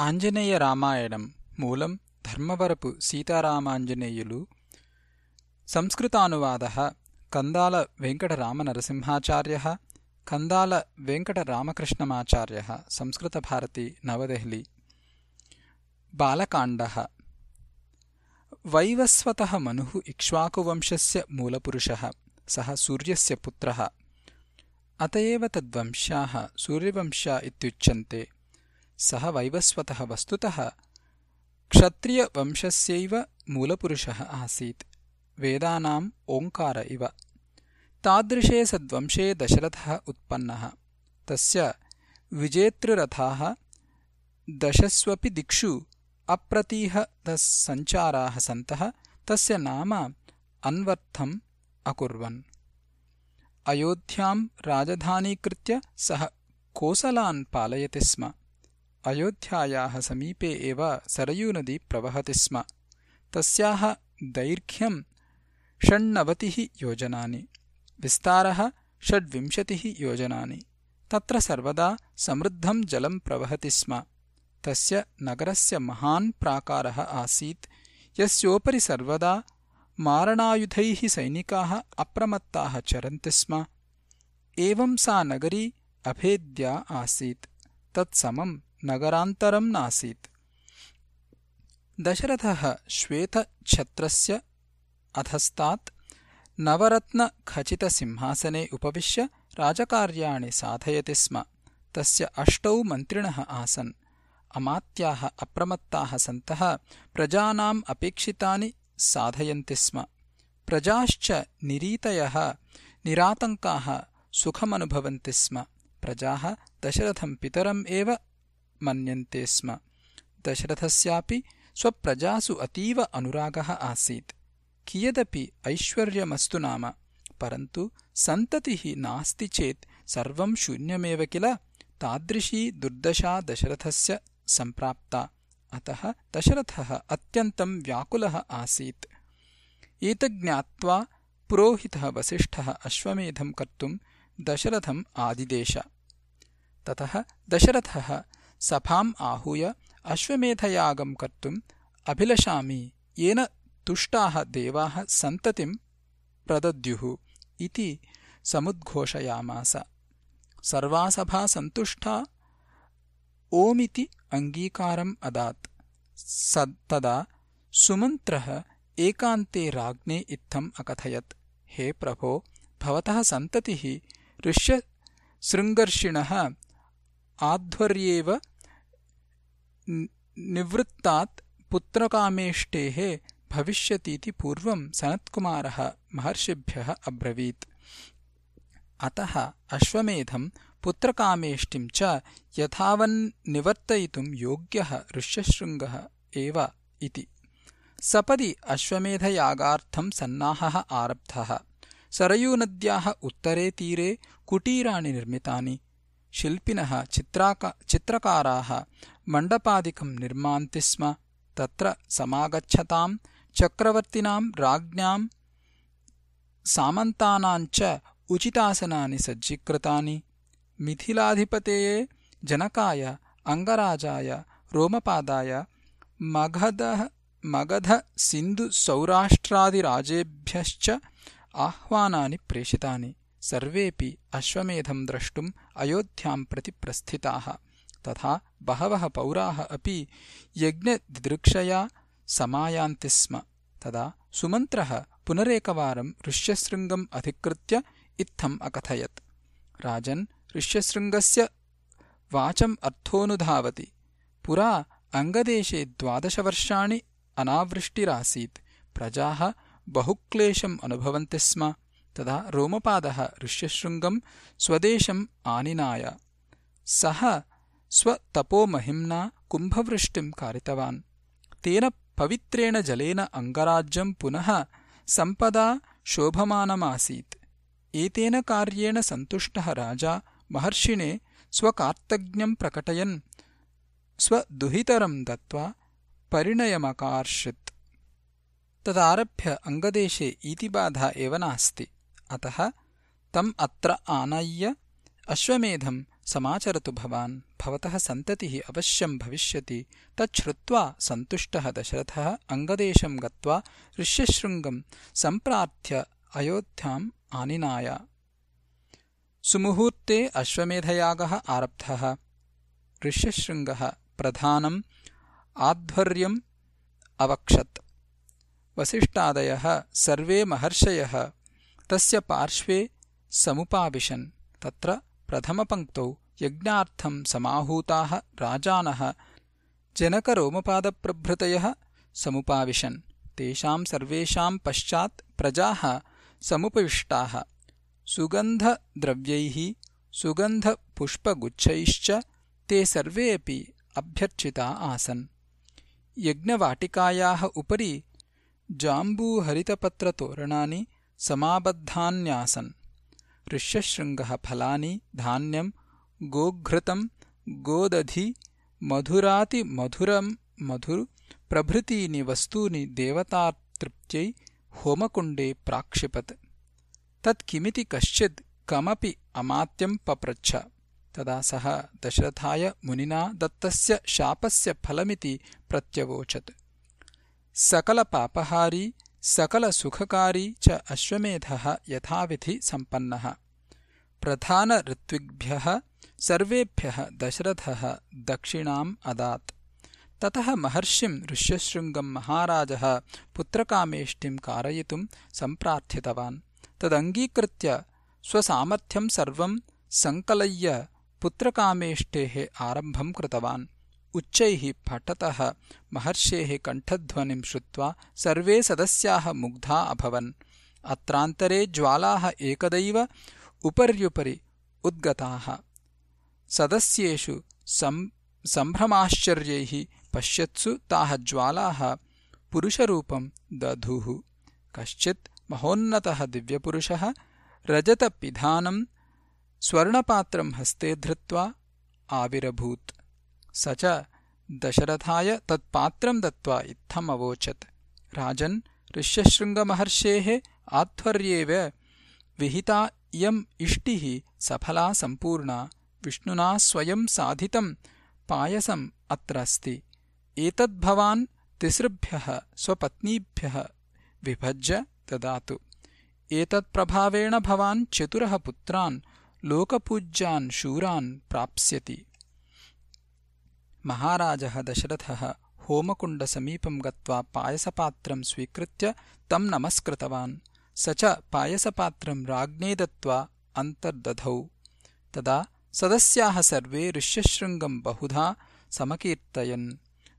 ఆంజనేయ రామాయణం మూలం ధర్మవరపు సీతారామాంజనేయులు. సంస్కృతానువాద కందాల వెంకటరామనరసింహాచార్య కందాల వెంకటరామకృష్ణమాచార్య సంస్కృతభారతి నవదెహలి. బాలకాండ వైవస్వత మను ఇక్ష్వాకువంశస్య మూలపురుష సహ సూర్యస్ పుత్ర. అతయవ ఏవ తద్వంశా సూర్యవంశ ఇత్యుచ్యంతే सः वैवस्वतः वस्तुतः क्षत्रियवंशस्यैव मूलपुरुषः आसीत्। वेदानाम् ओङ्कार इव। तादृशे सद्वंशे दशरथः उत्पन्नः। तस्य विजेतृरथाः दशस्वपि दिक्षु अप्रतीहतसञ्चाराः सन्तः। तस्य नाम अन्वर्थम् अकुर्वन्। अयोध्याम् राजधानीकृत्य सः कोसलान् पालयति स्म अयोध्यायाः समीपे एव सरयूनदी प्रवहति स्म। तस्याः दैर्घ्यम् षण्णवतिः योजनानि विस्तारः षड्विंशतिः योजनानि तत्र सर्वदा समृद्धम् जलम् प्रवहति स्म। तस्य नगरस्य महान् प्राकारः आसीत् यस्योपरि सर्वदा मारणायुधैः सैनिकाः अप्रमत्ताः चरन्ति स्म। एवम् सा नगरी अभेद्या आसीत्। तत्समम् नगरान्तरम् नासीत्। दशरथः श्वेतच्छत्रस्य अधस्तात् नवरत्नखचितसिंहासने उपविश्य राजकार्याणि साधयति स्म। तस्य अष्टौ मन्त्रिणः आसन्। अमात्याः अप्रमत्ताः सन्तः प्रजानाम् अपेक्षितानि साधयन्ति स्म। प्रजाश्च निरीतयः निरातङ्काः सुखमनुभवन्ति स्म। प्रजाः दशरथम् पितरम् एव मन्यन्ते स्म। दशरथस्यापि स्वप्रजासु अतीव अनुरागः आसीत्। कियदपि ऐश्वर्यमस्तु नाम परन्तु सन्ततिः नास्ति चेत् सर्वम् शून्यमेव किल? तादृशी दुर्दशा दशरथस्य सम्प्राप्ता। अतः दशरथः अत्यन्तम् व्याकुलः आसीत्। एतज्ज्ञात्वा पुरोहितः वसिष्ठः अश्वमेधम् कर्तुम् दशरथम् आदिदेश। ततः दशरथः सभाम् आहूय अश्वमेधयागम् कर्तुम् अभिलषामि। येन तुष्टाः देवाः सन्ततिम् प्रदद्युः इति समुद्घोषयामास। सर्वा सभा सन्तुष्टा ओमिति अङ्गीकारम् अदात्। तदा सुमन्त्रः एकान्ते राज्ञे इत्थम् अकथयत्। हे प्रभो भवतः सन्ततिः ऋष्यशृङ्गर्षिणः आध्वर्येव निवृत्तात् पुत्रकामेष्टेः भविष्यतीति पूर्वम् सनत्कुमारः महर्षिभ्यः अब्रवीत्। अतः अश्वमेधम् पुत्रकामेष्टिम् च यथावन्निवर्तयितुम् योग्यः ऋष्यशृङ्गः एव इति। सपदि अश्वमेधयागार्थम् सन्नाहः आरब्धः। सरयूनद्याः उत्तरे तीरे कुटीराणि निर्मितानि। शिल्पिनः चित्रकाराः मण्डपादिकम् निर्मान्ति स्म। तत्र समागच्छताम् चक्रवर्तिनाम् राज्ञाम् सामन्तानाञ्च उचितासनानि सज्जीकृतानि। मिथिलाधिपतये जनकाय अङ्गराजाय रोमपादाय मगधसिन्धुसौराष्ट्रादिराजेभ्यश्च आह्वानानि प्रेषितानि। सर्वेऽपि अश्वमेधम् द्रष्टुम् अयोध्याम् प्रति प्रस्थिताः। तथा बहवः पौराः अपि यज्ञदिदृक्षया समायान्ति स्म। तदा सुमन्त्रः पुनरेकवारम् ऋष्यशृङ्गम् अधिकृत्य इत्थम् अकथयत्। राजन् ऋष्यशृङ्गस्य वाचम् अर्थोऽनुधावति। पुरा अङ्गदेशे द्वादशवर्षाणि अनावृष्टिरासीत्। प्रजाः बहुक्लेशम् अनुभवन्ति स्म। तदा रोमपादः ऋष्यशृङ्गम् स्वदेशम् आनिनाय। सः स्वतपोमहिम्ना कुम्भवृष्टिम् कारितवान्। तेन पवित्रेण जलेन अङ्गराज्यम् पुनः सम्पदा शोभमानमासीत्। एतेन कार्येण सन्तुष्टः राजा महर्षिणे स्वकार्तज्ञम् प्रकटयन् स्वदुहितरम् दत्त्वा परिणयमकार्षित्। तदारभ्य अङ्गदेशे ईतिबाधा एव नास्ति। अतः तम् अत्र आनय्य अश्वमेधम् समाचरतु भवान्। भवतः सन्ततिः अवश्यम् भविष्यति। तच्छ्रुत्वा सन्तुष्टः दशरथः अङ्गदेशम् गत्वा ऋष्यशृङ्गम् सम्प्रार्थ्य अयोध्याम् आनिनाय। सुमुहूर्ते अश्वमेधयागः आरब्धः। ऋष्यशृङ्गः प्रधानम् आध्वर्यम् अवक्षत्। वसिष्ठादयः सर्वे महर्षयः। तस्य पार्श्वे समुपाविशन्। तत्र प्रथमपङ्क्तौ यज्ञार्थम् समाहूताः राजानः जनकरोमपादप्रभृतयः समुपाविशन्। तेषाम् सर्वेषाम् पश्चात् प्रजाः समुपविष्टाः। सुगन्धद्रव्यैः सुगन्धपुष्पगुच्छैश्च ते सर्वे अपि अभ्यर्चिता आसन्। यज्ञवाटिकायाः उपरि जाम्बूहरितपत्रतोरणानि समाबद्धान्यासन् ऋष्यशृङ्गः फलानि धान्यम् गोघृतम् गोदधि मधुरातिमधुरम् मधुर प्रभृतीनि वस्तूनि देवतातृप्त्यै होमकुण्डे प्राक्षिपत्। तत्किमिति कश्चित् कमपि अमात्यम् पपृच्छ तदा सः दशरथाय मुनिना दत्तस्य शापस्य फलमिति प्रत्यवोचत्। सकलपापहारी सकलसुखकारी च अश्वमेधः यथाविधि सम्पन्नः। प्रधानऋत्विग्भ्यः सर्वेभ्यः दशरथः दक्षिणाम् अदात्। ततः महर्षिम् ऋष्यशृङ्गम् महाराजः पुत्रकामेष्टिम् कारयितुम् सम्प्रार्थितवान्। तदङ्गीकृत्य स्वसामर्थ्यम् सर्वम् सङ्कलय्य पुत्रकामेष्टेः आरम्भम् कृतवान् उच्चैः पठतः महर्षेः कण्ठध्वनिम् श्रुत्वा सर्वे सदस्याः मुग्धा अभवन्। अत्रान्तरे ज्वालाः एकदैव उपर्युपरि उद्गताः। सदस्येषु सम्भ्रमाश्चर्यैः पश्यत्सु ताः ज्वालाः पुरुषरूपम् दधुः। कश्चित् महोन्नतः दिव्यपुरुषः रजतपिधानम् स्वर्णपात्रम् हस्ते धृत्वा आविरभूत् स च दशरथाय तत्पात्रम् दत्त्वा इत्थमवोचत् राजन् ऋष्यशृङ्गमहर्षेः आध्वर्येव विहिता इयम् इष्टिः सफला सम्पूर्णा विष्णुना स्वयम् साधितम् पायसम् अत्र अस्ति। एतद्भवान् तिसृभ्यः स्वपत्नीभ्यः विभज्य ददातु। एतत्प्रभावेण भवान् चतुरः पुत्रान् लोकपूज्यान् शूरान् प्राप्स्यति महाराजः दशरथः होमकुण्डसमीपम् गत्वा पायसपात्रम् स्वीकृत्य तम् नमस्कृतवान्। स च पायसपात्रम् राज्ञे दत्त्वा अन्तर्दधौ। तदा सदस्याः सर्वे ऋष्यशृङ्गम् बहुधा समकीर्तयन्।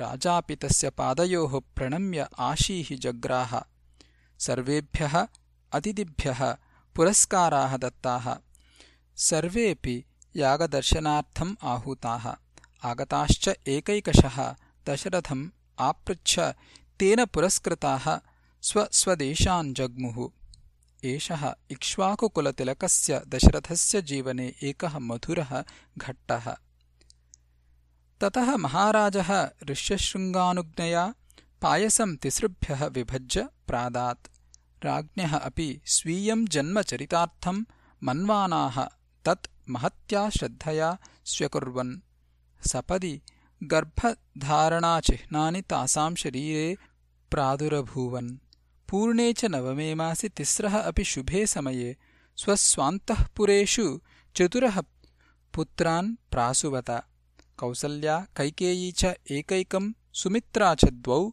राजापि तस्य पादयोः प्रणम्य आशीः जग्राह। सर्वेभ्यः अतिथिभ्यः पुरस्काराः दत्ताः। सर्वेऽपि यागदर्शनार्थम् आहूताः आगताश्च एकैकशः दशरथम् आपृच्छ तेन पुरस्कृताः स्वस्वदेशान् जग्मुः। एषः इक्ष्वाकुकुलतिलकस्य दशरथस्य जीवने एकः मधुरः घट्टः। ततः महाराजः ऋष्यशृङ्गानुज्ञया पायसम् तिसृभ्यः विभज्य प्रादात्। राज्ञः अपि स्वीयम् जन्मचरितार्थम् मन्वानाः तत् महत्या श्रद्धया स्व्यकुर्वन् सपदि गर्भधारणाचिह्नानि तासाम् शरीरे प्रादुरभूवन्। पूर्णे च नवमे मासि तिस्रः अपि शुभे समये स्वस्वान्तःपुरेषु चतुरः पुत्रान् प्रासुवत। कौसल्या कैकेयी च एकैकम् सुमित्रा च द्वौ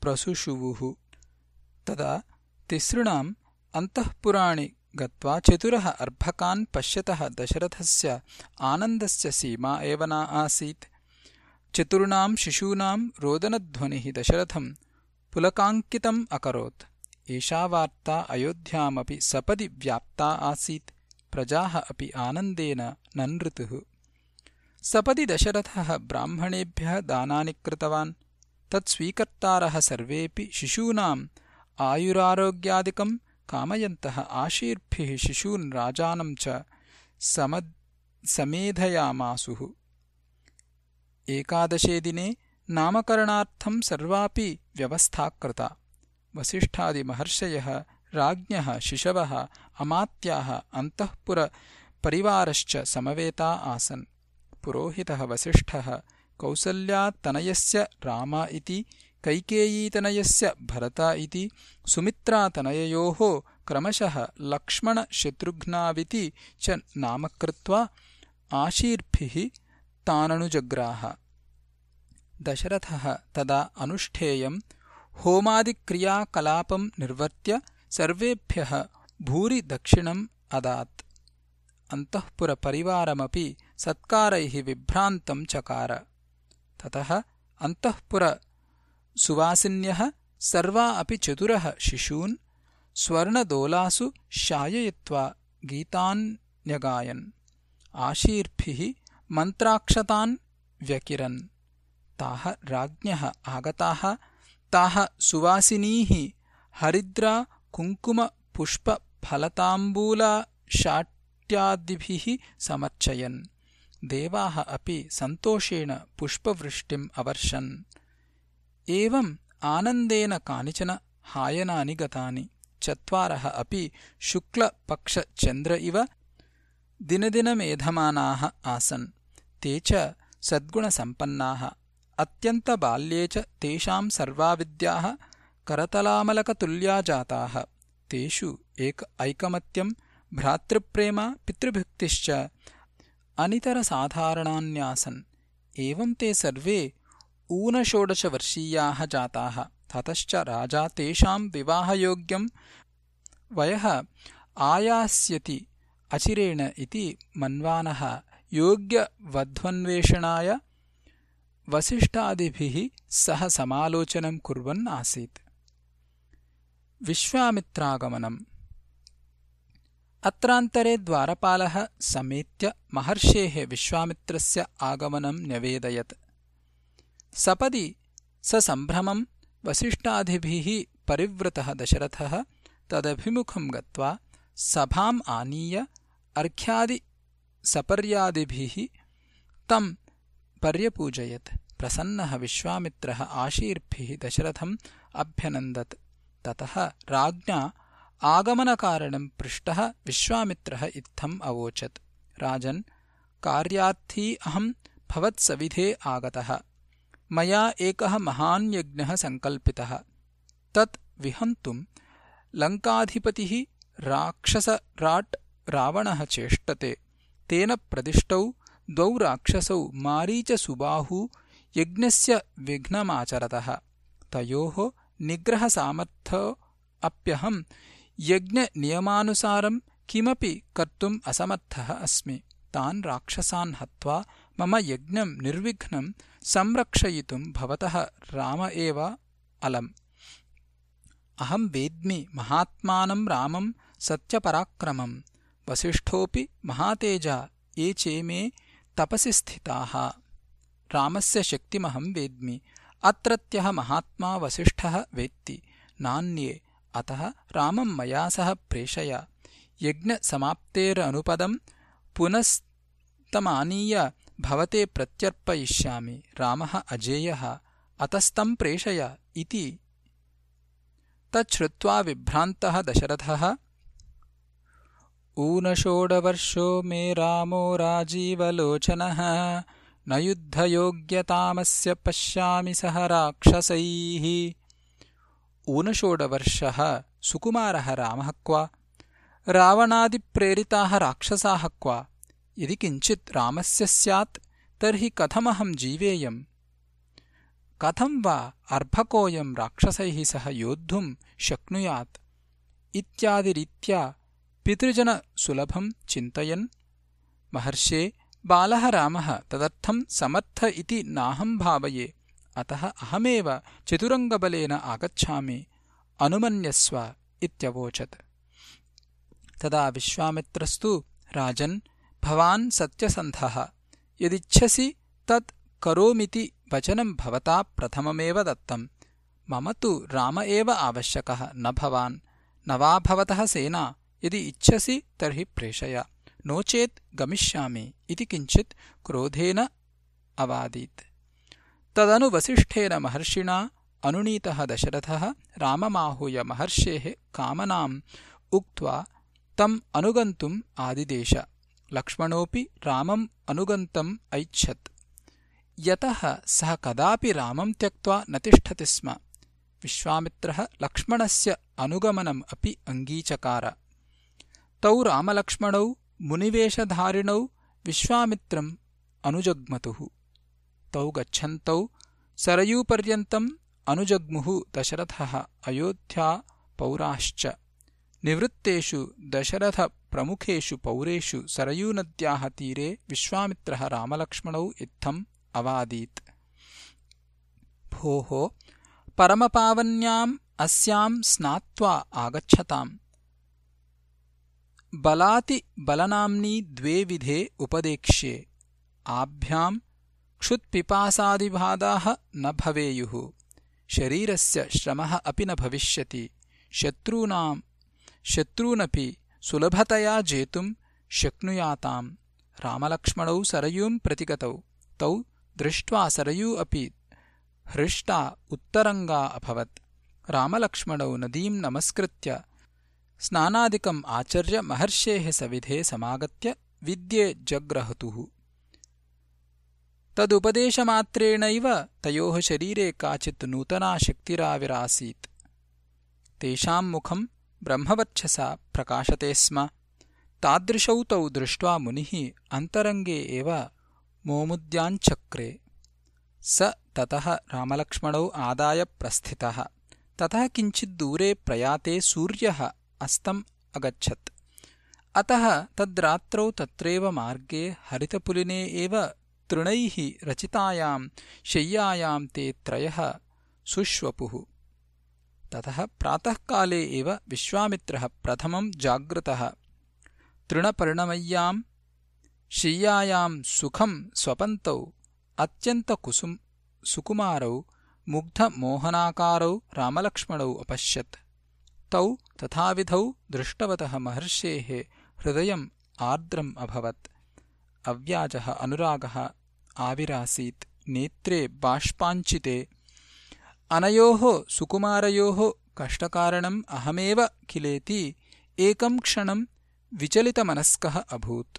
प्रसुषुवुः। तदा तिसृणाम् अन्तःपुराणि गत्वा चतुरः अर्भकान् पश्यतः दशरथस्य आनन्दस्य सीमा एव न आसीत्। चतुर्णाम् शिशूनाम् रोदनध्वनिः दशरथम् पुलकाङ्कितम् अकरोत्। एषा वार्ता अयोध्यामपि सपदि व्याप्ता आसीत्। प्रजाः अपि आनन्देन ननृतुः। सपदि दशरथः ब्राह्मणेभ्यः दानानि कृतवान्। तत्स्वीकर्तारः सर्वेऽपि शिशूनाम् आयुरारोग्यादिकम् कामयन्तः आशीर्भिः शिशून् राजानम् च समेधयामासुः। एकादशे दिने नामकरणार्थम् सर्वापि व्यवस्था कृता वसिष्ठादिमहर्षयः राज्ञः शिशवः अमात्याः अन्तःपुरप्रधानाः परिवारश्च समवेता आसन्। पुरोहितः वसिष्ठः कौसल्यातनयस्य राम इति कैकेयीतनयस्य भरत इति सुमित्रातनययोः क्रमशः लक्ष्मणशत्रुघ्नाविति च नामकृत्वा आशीर्भिः ताननुजग्राह। दशरथः तदा अनुष्ठेयम् होमादिक्रियाकलापम् निर्वर्त्य सर्वेभ्यः भूरि दक्षिणम् अदात्। अन्तःपुरपरिवारमपि सत्कारैः विभ्रान्तम् चकार। ततः अन्तःपुरसुवासिन्यः सर्वा अपि चतुरः शिशून् स्वर्णदोलासु शाययित्वा गीतान्यगायन् आशीर्भिः मन्त्राक्षतान् व्यकिरन्। ताः राज्ञः आगताः। ताः सुवासिनीः हरिद्रा कुङ्कुमपुष्पफलताम्बूलाशाट्यादिभिः समर्चयन्। देवाः अपि सन्तोषेण पुष्पवृष्टिम् अवर्षन् एवम् आनन्देन कानिचन हायनानि गतानि। चत्वारः अपि शुक्लपक्षचन्द्र इव दिनदिनमेधमानाः आसन्। ते च सद्गुणसम्पन्नाः। अत्यन्तबाल्ये च तेषाम् सर्वाविद्याः करतलामलकतुल्या जाताः तेषु एक ऐकमत्यम् भ्रातृप्रेम पितृभक्तिश्च अनितरसाधारणान्यासन्। एवम् ते सर्वे ऊनषोडशवर्षीयाः जाताः। ततश्च राजा तेषाम् विवाहयोग्यम् वयः आयास्यति अचिरेण इति मन्वानः योग्यवध्वन्वेषणाय वसिष्ठादिभिः सह समालोचनम् कुर्वन् आसीत्। विश्वामित्रागमनम्। अत्रान्तरे द्वारपालः समेत्य महर्षेः विश्वामित्रस्य आगमनम् न्यवेदयत् सपदि ससम्भ्रमम् वसिष्ठादिभिः परिवृतः दशरथः तदभिमुखम् गत्वा सभाम् आनीय अर्घ्यादिसपर्यादिभिः तम् पर्यपूजयत्। प्रसन्नः विश्वामित्रः आशीर्भिः दशरथम् अभ्यनन्दत्। ततः राज्ञा आगमनकारणम् पृष्टः विश्वामित्रः इत्थम् अवोचत्। राजन् कार्यार्थी अहम् भवत्सविधे आगतः मया एकः महान् यज्ञः सङ्कल्पितः। तत् विहन्तुम् लङ्काधिपतिः राक्षसराट् रावणः चेष्टते। तेन प्रदिष्टौ द्वौ राक्षसौ मारीचसुबाहू यज्ञस्य विघ्नमाचरतः। तयोः निग्रहसामर्थ्यो अप्यहम् यज्ञनियमानुसारम् किमपि कर्तुम् असमर्थः अस्मि। तान् राक्षसान् हत्वा मम यज्ञम् निर्विघ्नम् संरक्षयितुम् भवतः राम एव अलम्। अहम् वेद्मि महात्मानम् रामम् सत्यपराक्रमम् वसिष्ठोऽपि महातेजा ये चेमे तपसि स्थिताः। रामस्य शक्तिमहम् वेद्मि। अत्रत्यः महात्मा वसिष्ठः वेत्ति। नान्ये अतः रामम् मया सह प्रेषय। यज्ञसमाप्तेरनुपदम् पुनस्तमानीय भवते प्रत्यर्पयिष्यामि रामः अजेयः अतस्तम् प्रेषय इति। तच्छ्रुत्वा विभ्रान्तः दशरथः। ऊनषोडवर्षो मे रामो राजीवलोचनः न युद्धयोग्यतामस्य पश्यामि सह राक्षसैः। ऊनषोडवर्षः सुकुमारः रामः क्व? रावणादिप्रेरिताः राक्षसाः क्व यदि किञ्चित् रामस्य स्यात् तर्हि कथमहम् जीवेयम्? कथम् वा अर्भकोऽयम् राक्षसैः सह योद्धुम् शक्नुयात्? इत्यादिरीत्या पितृजनसुलभम् चिन्तयन्। महर्षे बालः रामः तदर्थम् समर्थ इति नाहम् भावये। अतः अहमेव चतुरङ्गबलेन आगच्छामि। अनुमन्यस्व इत्यवोचत्। तदा विश्वामित्रस्तु राजन् भवान् सत्यसन्धः। यदिच्छसि तत् करोमिति वचनम् भवता प्रथममेव दत्तम्। मम तु राम एव आवश्यकः न भवान्। न वा भवतः सेना। यदि इच्छसि तर्हि प्रेषय। नो चेत् गमिष्यामि। इति किञ्चित् क्रोधेन अवादीत्। तदनु वसिष्ठेन महर्षिणा अनुनीतः दशरथः राममाहूय महर्षेः कामनाम् उक्त्वा तम् अनुगन्तुम् आदिदेश लक्ष्मणोऽपि रामम् अनुगन्तम् ऐच्छत्। यतः सः कदापि रामं त्यक्त्वा न तिष्ठति स्म। विश्वामित्रः लक्ष्मणस्य अनुगमनम् अपि अङ्गीचकार। तौ रामलक्ष्मणौ मुनिवेशधारिणौ विश्वामित्रम् अनुजग्मतुः। तौ गच्छन्तौ सरयूपर्यन्तम् अनुजग्मुः दशरथः अयोध्यापौराश्च निवृत्तेषु दशरथप्रमुखेषु पौरेषु सरयूनद्याः तीरे विश्वामित्रः रामलक्ष्मणौ इत्थम् अवादीत्। भोः परमपावन्याम् अस्याम् स्नात्वा आगच्छताम्। बलातिबलनाम्नी द्वे विधे उपदेक्ष्ये। आभ्याम् क्षुत्पिपासादिबाधाः न भवेयुः। शरीरस्य श्रमः अपि न भविष्यति। शत्रूनपि सुलभतया जेतुम् शक्नुयाताम्। रामलक्ष्मणौ सरयूम् प्रतिगतौ। तौ दृष्ट्वा सरयू अपि हृष्टा उत्तरङ्गा अभवत्। रामलक्ष्मणौ नदीम् नमस्कृत्य स्नानादिकम् आचर्य महर्षेः सविधे समागत्य विद्ये जग्रहतुः। तदुपदेशमात्रेणैव तयोः शरीरे काचित् नूतना शक्तिराविरासीत्। तेषाम् मुखम् ब्रह्मवक्षसा प्रकाशते स्म। तादृशौ तौ दृष्ट्वा मुनिः अन्तरङ्गे एव मोमुद्याञ्चक्रे स ततः रामलक्ष्मणौ आदाय प्रस्थितः। ततः किञ्चिद्दूरे प्रयाते सूर्यः अस्तम् अगच्छत्। अतः तद्रात्रौ तत्रैव मार्गे हरितपुलिने एव तृणैः रचितायाम् शय्यायाम् ते त्रयः सुष्वपुः ततः प्रातःकाले एव विश्वामित्रः प्रथमम् जागृतः। तृणपर्णमय्याम् शय्यायाम् सुखम् स्वपन्तौ अत्यन्तकुसुम् सुकुमारौ मुग्धमोहनाकारौ रामलक्ष्मणौ अपश्यत्। तौ तथाविधौ दृष्टवतः महर्षेः हृदयम् आर्द्रम् अभवत्। अव्याजः अनुरागः आविरासीत्। नेत्रे बाष्पाञ्चिते अनयोः सुकुमारयोः कष्टकारणम् अहमेव किलेति एकम् क्षणम् विचलितमनस्कः अभूत्।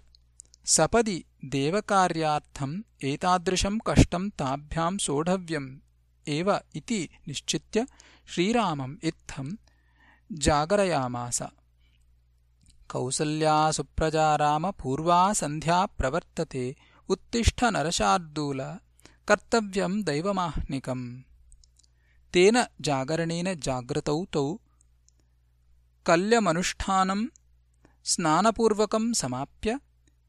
सपदि देवकार्यार्थम् एतादृशम् कष्टम् ताभ्याम् सोढव्यम् एव इति निश्चित्य श्रीरामम् इत्थम् जागरयामास। कौसल्या सुप्रजा राम पूर्वा सन्ध्या प्रवर्तते उत्तिष्ठ नरशार्दूल कर्तव्यम् दैवमाह्निकम् तेन जागरणेन जागृतौ तौ। कल्यमनुष्ठानम् स्नानपूर्वकम् समाप्य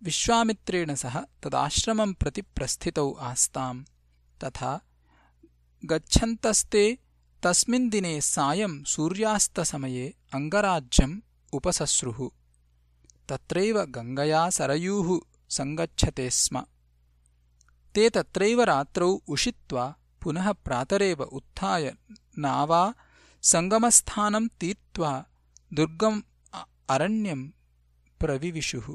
विश्वामित्रेण सह तदाश्रमम् प्रति प्रस्थितौ आस्ताम्। तथा गच्छन्तस्ते तस्मिन् दिने सायम् सूर्यास्तसमये अङ्गराज्यम् उपसस्रुः तत्रैव गङ्गया सरयूः सङ्गच्छते स्म। ते तत्रैव रात्रौ उषित्वा पुनः प्रातरेव उत्थाय नावा सङ्गमस्थानम् तीर्त्वा दुर्गम् अरण्यम् प्रविविशुः